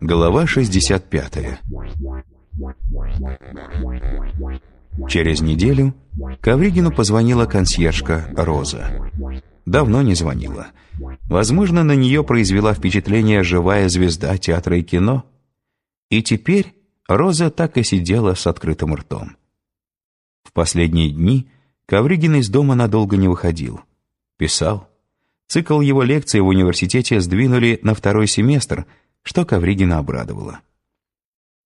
Глава 65 Через неделю Ковригину позвонила консьержка Роза. Давно не звонила. Возможно, на нее произвела впечатление живая звезда театра и кино. И теперь Роза так и сидела с открытым ртом. В последние дни Ковригин из дома надолго не выходил. Писал. Цикл его лекций в университете сдвинули на второй семестр, что Ковригина обрадовало.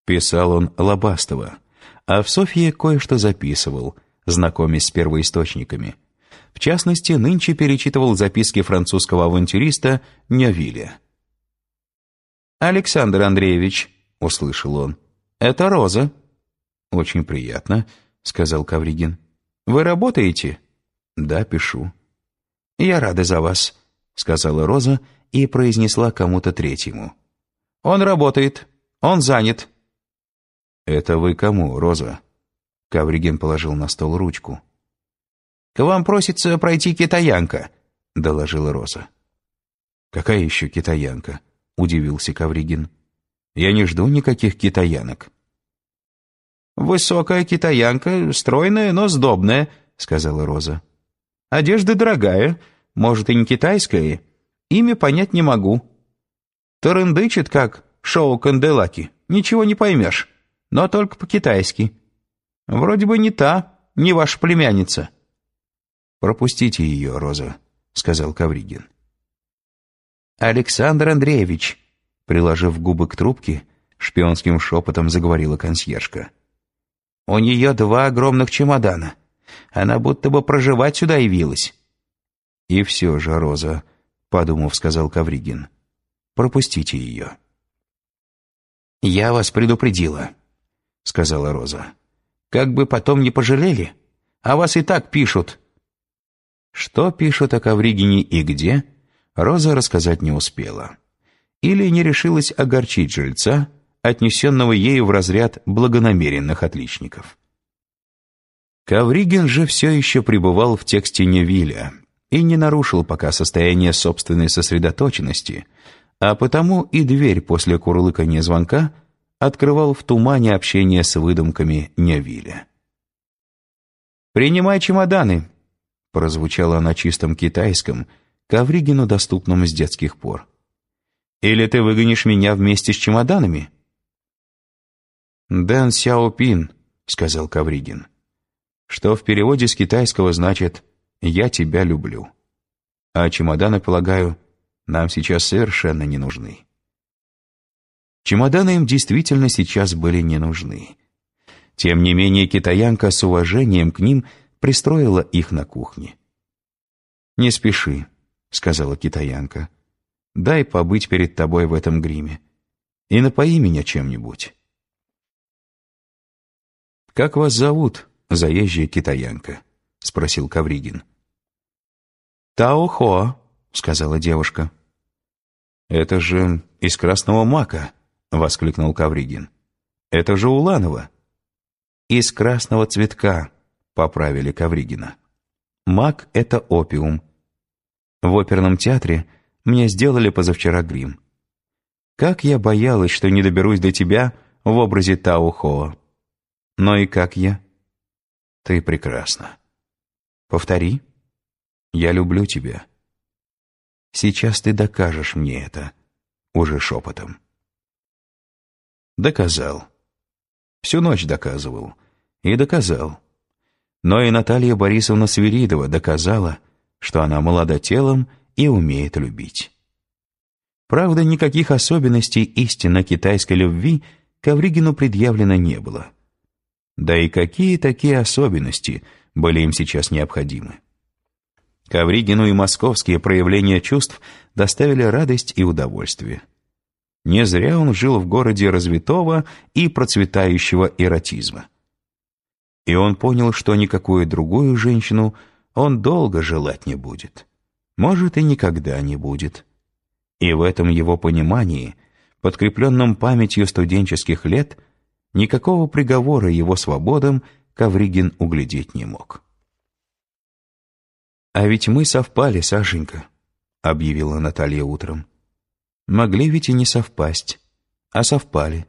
Писал он Лобастова, а в Софье кое-что записывал, знакомясь с первоисточниками. В частности, нынче перечитывал записки французского авантюриста Нявиля. «Александр Андреевич», — услышал он, — «это Роза». «Очень приятно», — сказал Кавригин. «Вы работаете?» «Да, пишу». «Я рада за вас», — сказала Роза и произнесла кому-то третьему. «Он работает. Он занят». «Это вы кому, Роза?» Кавригин положил на стол ручку. «К вам просится пройти китаянка», — доложила Роза. «Какая еще китаянка?» — удивился Кавригин. «Я не жду никаких китаянок». «Высокая китаянка, стройная, но сдобная», — сказала Роза. «Одежда дорогая, может, и не китайская. Имя понять не могу. Тарындычит, как шоу Канделаки, ничего не поймешь» но только по-китайски. Вроде бы не та, не ваша племянница». «Пропустите ее, Роза», — сказал Кавригин. «Александр Андреевич», — приложив губы к трубке, шпионским шепотом заговорила консьержка. «У нее два огромных чемодана. Она будто бы проживать сюда явилась». «И все же, Роза», — подумав, сказал Кавригин, — «пропустите ее». «Я вас предупредила», — сказала Роза. «Как бы потом не пожалели, а вас и так пишут». Что пишут о Ковригине и где, Роза рассказать не успела. Или не решилась огорчить жильца, отнесенного ею в разряд благонамеренных отличников. Ковригин же все еще пребывал в тексте Невиля и не нарушил пока состояние собственной сосредоточенности, а потому и дверь после курлыкания звонка открывал в тумане общение с выдумками Невиля. «Принимай чемоданы», — прозвучало на чистом китайском, Ковригину доступном с детских пор. «Или ты выгонишь меня вместе с чемоданами?» «Дэн Сяопин», — сказал Ковригин, что в переводе с китайского значит «я тебя люблю». А чемоданы, полагаю, нам сейчас совершенно не нужны. Чемоданы им действительно сейчас были не нужны. Тем не менее, китаянка с уважением к ним пристроила их на кухне. «Не спеши», — сказала китаянка. «Дай побыть перед тобой в этом гриме. И напои меня чем-нибудь». «Как вас зовут, заезжая китаянка?» — спросил Кавригин. «Тао-Хо», — сказала девушка. «Это же из красного мака», — воскликнул Кавригин. «Это же Уланова!» «Из красного цветка», — поправили Кавригина. «Мак — это опиум. В оперном театре мне сделали позавчера грим. Как я боялась, что не доберусь до тебя в образе Таухоа. Но и как я?» «Ты прекрасна. Повтори. Я люблю тебя. Сейчас ты докажешь мне это» уже шепотом. Доказал. Всю ночь доказывал. И доказал. Но и Наталья Борисовна Свиридова доказала, что она молода телом и умеет любить. Правда, никаких особенностей истинно китайской любви Ковригину предъявлено не было. Да и какие такие особенности были им сейчас необходимы? Ковригину и московские проявления чувств доставили радость и удовольствие. Не зря он жил в городе развитого и процветающего эротизма. И он понял, что никакую другую женщину он долго желать не будет. Может, и никогда не будет. И в этом его понимании, подкрепленном памятью студенческих лет, никакого приговора его свободам Ковригин углядеть не мог. «А ведь мы совпали, Сашенька», — объявила Наталья утром. «Могли ведь и не совпасть, а совпали.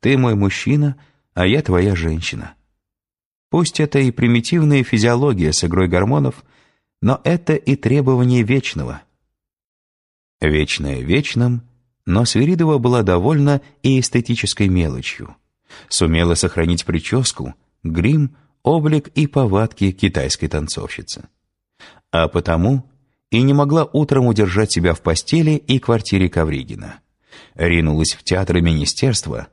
Ты мой мужчина, а я твоя женщина. Пусть это и примитивная физиология с игрой гормонов, но это и требование вечного». Вечное вечным, но Свиридова была довольна и эстетической мелочью. Сумела сохранить прическу, грим, облик и повадки китайской танцовщицы а потому и не могла утром удержать себя в постели и квартире Ковригина. Ринулась в театры министерства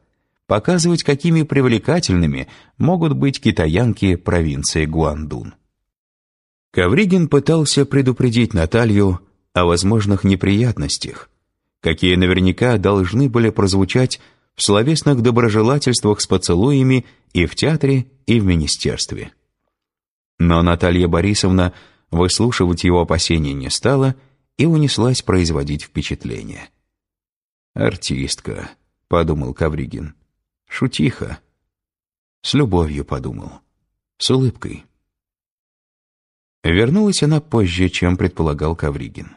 показывать, какими привлекательными могут быть китаянки провинции Гуандун. Ковригин пытался предупредить Наталью о возможных неприятностях, какие наверняка должны были прозвучать в словесных доброжелательствах с поцелуями и в театре, и в министерстве. Но Наталья Борисовна выслушивать его опасения не стала и унеслась производить впечатление. «Артистка», — подумал Кавригин. «Шутиха». С любовью подумал. С улыбкой. Вернулась она позже, чем предполагал Кавригин.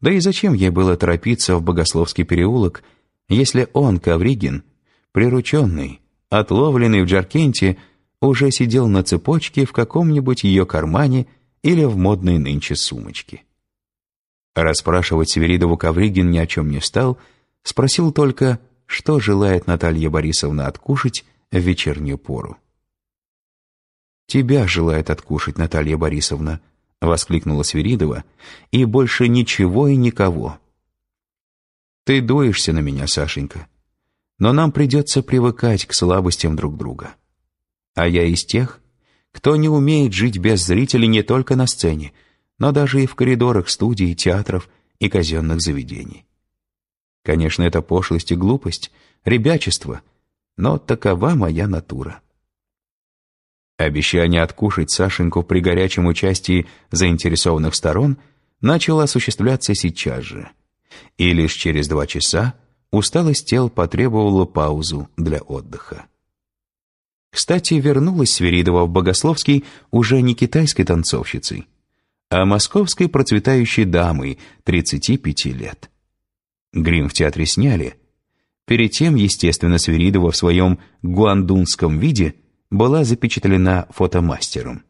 Да и зачем ей было торопиться в Богословский переулок, если он, Кавригин, прирученный, отловленный в Джаркенте, уже сидел на цепочке в каком-нибудь ее кармане или в модной нынче сумочке. Расспрашивать Северидову Ковригин ни о чем не стал, спросил только, что желает Наталья Борисовна откушать в вечернюю пору. «Тебя желает откушать, Наталья Борисовна», — воскликнула Свиридова, «и больше ничего и никого». «Ты дуешься на меня, Сашенька, но нам придется привыкать к слабостям друг друга. А я из тех, кто не умеет жить без зрителей не только на сцене, но даже и в коридорах студий, театров и казенных заведений. Конечно, это пошлость и глупость, ребячество, но такова моя натура. Обещание откушать Сашеньку при горячем участии заинтересованных сторон начало осуществляться сейчас же. И лишь через два часа усталость тел потребовала паузу для отдыха. Кстати, вернулась Сверидова в Богословский уже не китайской танцовщицей, а московской процветающей дамой 35 лет. Грим в театре сняли. Перед тем, естественно, Сверидова в своем гуандунском виде была запечатлена фотомастером.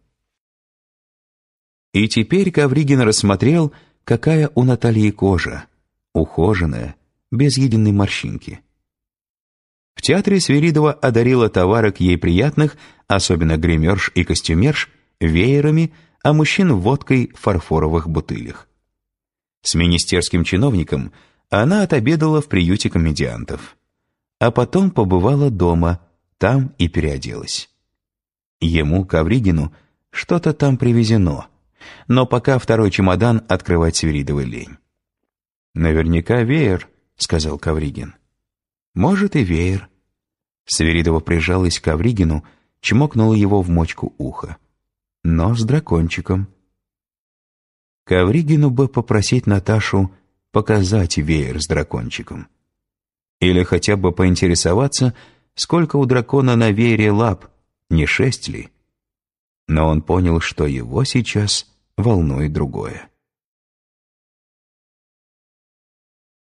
И теперь Ковригин рассмотрел, какая у Натальи кожа, ухоженная, без единой морщинки. В театре Свиридова одарила товарок ей приятных, особенно гримерш и костюмерш, веерами, а мужчин водкой в фарфоровых бутылях. С министерским чиновником она отобедала в приюте комедиантов. А потом побывала дома, там и переоделась. Ему, Ковригину, что-то там привезено, но пока второй чемодан открывать Свиридовой лень. «Наверняка веер», — сказал Ковригин. «Может, и веер». Сверидова прижалась к Авригину, чмокнула его в мочку уха. Но с дракончиком. Ковригину бы попросить Наташу показать веер с дракончиком. Или хотя бы поинтересоваться, сколько у дракона на веере лап, не шесть ли? Но он понял, что его сейчас волнует другое.